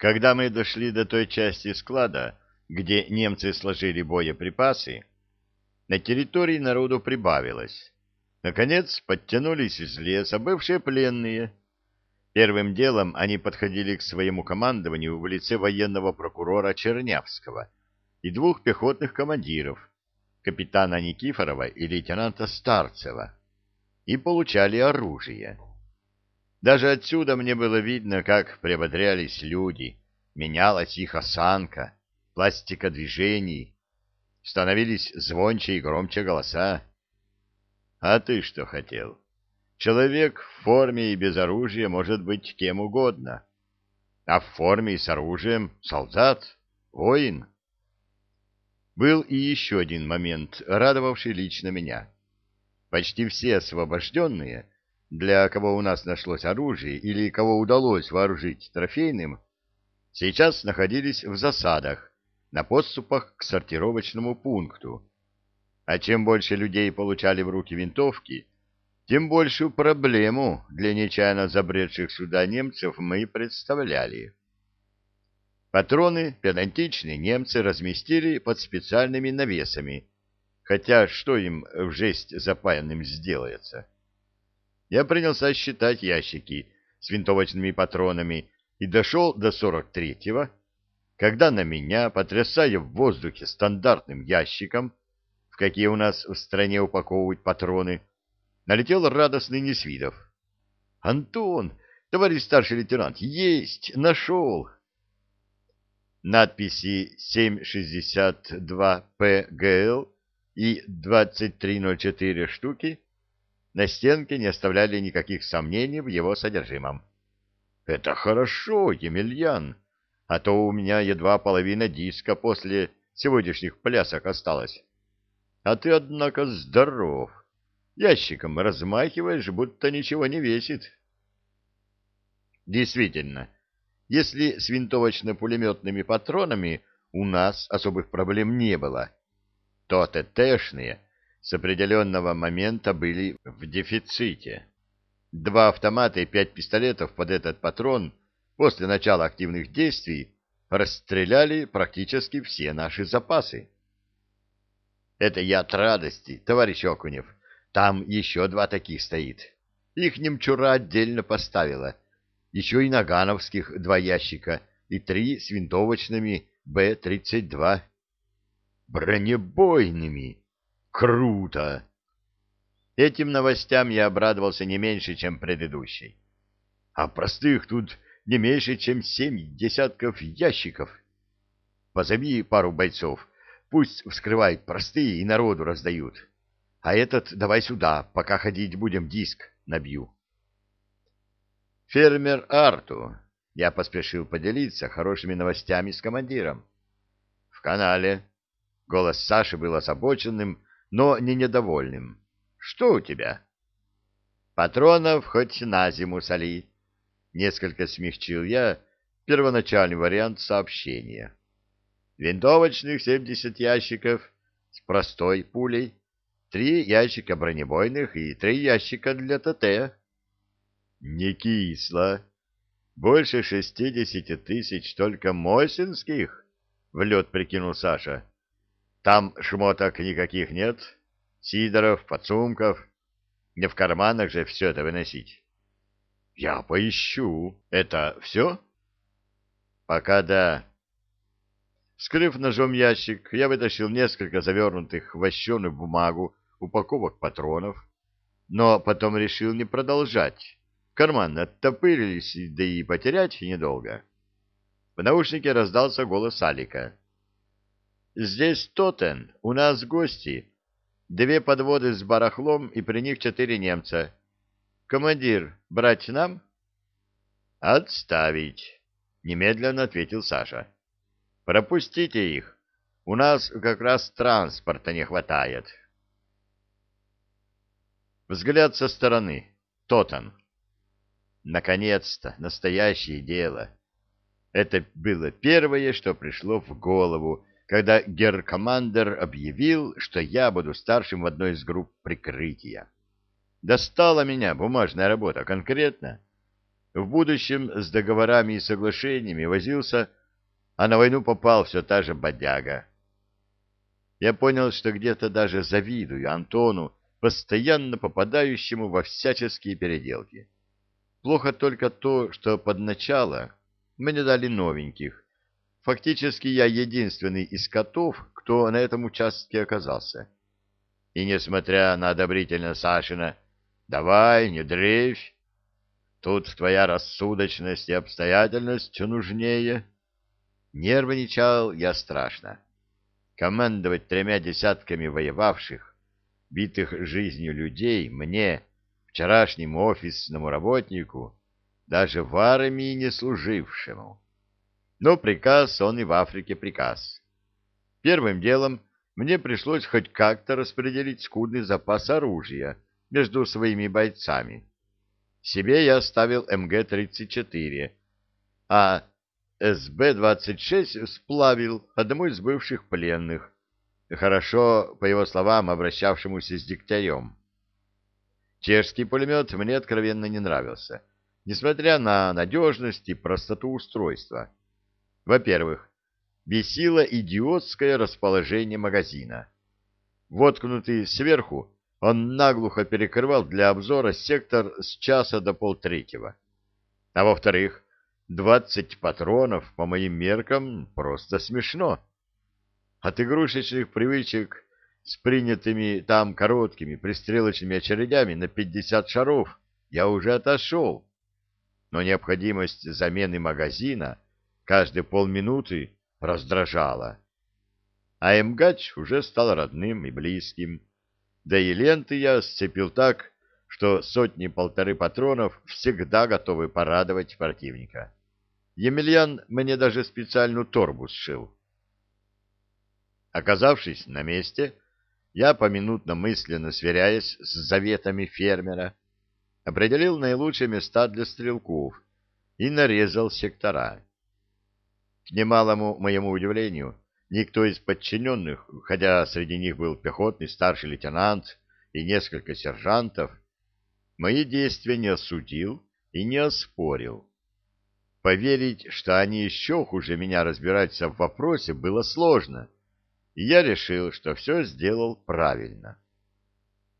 Когда мы дошли до той части склада, где немцы сложили боеприпасы, на территории народу прибавилось. Наконец подтянулись из леса бывшие пленные. Первым делом они подходили к своему командованию в лице военного прокурора Чернявского и двух пехотных командиров, капитана Никифорова и лейтенанта Старцева, и получали оружие. Даже отсюда мне было видно, как приободрялись люди, менялась их осанка, пластика движений, становились звонче и громче голоса. А ты что хотел? Человек в форме и без оружия может быть кем угодно, а в форме и с оружием солдат, воин. Был и еще один момент, радовавший лично меня. Почти все освобожденные — для кого у нас нашлось оружие или кого удалось вооружить трофейным, сейчас находились в засадах, на подступах к сортировочному пункту. А чем больше людей получали в руки винтовки, тем большую проблему для нечаянно забредших сюда немцев мы представляли. Патроны педантичные немцы разместили под специальными навесами, хотя что им в жесть запаянным сделается? Я принялся считать ящики с винтовочными патронами и дошел до сорок третьего, когда на меня, потрясая в воздухе стандартным ящиком, в какие у нас в стране упаковывают патроны, налетел радостный Несвидов. — Антон, товарищ старший лейтенант, есть, нашел! Надписи 762 ПГЛ и 2304 штуки на стенке не оставляли никаких сомнений в его содержимом. «Это хорошо, Емельян, а то у меня едва половина диска после сегодняшних плясок осталась. А ты, однако, здоров. Ящиком размахиваешь, будто ничего не весит». Действительно, если с винтовочно-пулеметными патронами у нас особых проблем не было, то ТТшные с определенного момента были в дефиците. Два автомата и пять пистолетов под этот патрон после начала активных действий расстреляли практически все наши запасы. Это я от радости, товарищ Окунев. Там еще два таких стоит. Их немчура отдельно поставила. Еще и нагановских два ящика и три с винтовочными Б-32. Бронебойными. Круто! Этим новостям я обрадовался не меньше, чем предыдущей. А простых тут не меньше, чем семь десятков ящиков. Позови пару бойцов, пусть вскрывают простые и народу раздают. А этот давай сюда, пока ходить будем, диск набью. Фермер Арту. Я поспешил поделиться хорошими новостями с командиром. В канале. Голос Саши был озабоченным, но не недовольным. «Что у тебя?» «Патронов хоть на зиму соли». Несколько смягчил я первоначальный вариант сообщения. «Винтовочных семьдесят ящиков с простой пулей, три ящика бронебойных и три ящика для ТТ». «Не кисло. Больше шестидесяти тысяч только мосинских?» — в лед прикинул Саша. Там шмоток никаких нет, сидоров, подсумков. Не в карманах же все это выносить. Я поищу. Это все? Пока да. Скрыв ножом ящик, я вытащил несколько завернутых в вощеную бумагу упаковок патронов, но потом решил не продолжать. Карманы оттопырились, да и потерять недолго. В наушнике раздался голос Алика. Здесь Тотен, у нас гости. Две подводы с барахлом и при них четыре немца. Командир, брать нам? Отставить, немедленно ответил Саша. Пропустите их. У нас как раз транспорта не хватает. Взгляд со стороны. Тотен. Наконец-то, настоящее дело. Это было первое, что пришло в голову, когда герр-командер объявил, что я буду старшим в одной из групп прикрытия. Достала меня бумажная работа конкретно. в будущем с договорами и соглашениями возился, а на войну попал все та же бодяга. Я понял, что где-то даже завидую Антону, постоянно попадающему во всяческие переделки. Плохо только то, что под начало мне дали новеньких. Фактически я единственный из котов, кто на этом участке оказался. И несмотря на одобрительно Сашина «давай, не дрейфь», тут твоя рассудочность и обстоятельность нужнее, нервничал я страшно. Командовать тремя десятками воевавших, битых жизнью людей, мне, вчерашнему офисному работнику, даже в армии не служившему. Но приказ, он и в Африке приказ. Первым делом мне пришлось хоть как-то распределить скудный запас оружия между своими бойцами. Себе я оставил МГ-34, а СБ-26 сплавил одному из бывших пленных, хорошо, по его словам, обращавшемуся с Дегтярем. Чешский пулемет мне откровенно не нравился, несмотря на надежность и простоту устройства. Во-первых, бесило идиотское расположение магазина. Воткнутый сверху, он наглухо перекрывал для обзора сектор с часа до полтретьего. А во-вторых, двадцать патронов, по моим меркам, просто смешно. От игрушечных привычек с принятыми там короткими пристрелочными очередями на пятьдесят шаров я уже отошел. Но необходимость замены магазина каждые полминуты раздражала. А МГАЧ уже стал родным и близким. Да и ленты я сцепил так, что сотни-полторы патронов всегда готовы порадовать противника. Емельян мне даже специальную торбу сшил. Оказавшись на месте, я, поминутно мысленно сверяясь с заветами фермера, определил наилучшие места для стрелков и нарезал сектора. К немалому моему удивлению, никто из подчиненных, хотя среди них был пехотный старший лейтенант и несколько сержантов, мои действия не осудил и не оспорил. Поверить, что они еще хуже меня разбираются в вопросе, было сложно — и я решил, что все сделал правильно.